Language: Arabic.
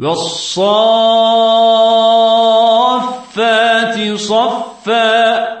والصافات صفا